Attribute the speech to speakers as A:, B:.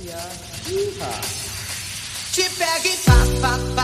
A: Yeah. Yeehaw.
B: Chip baggy pop pop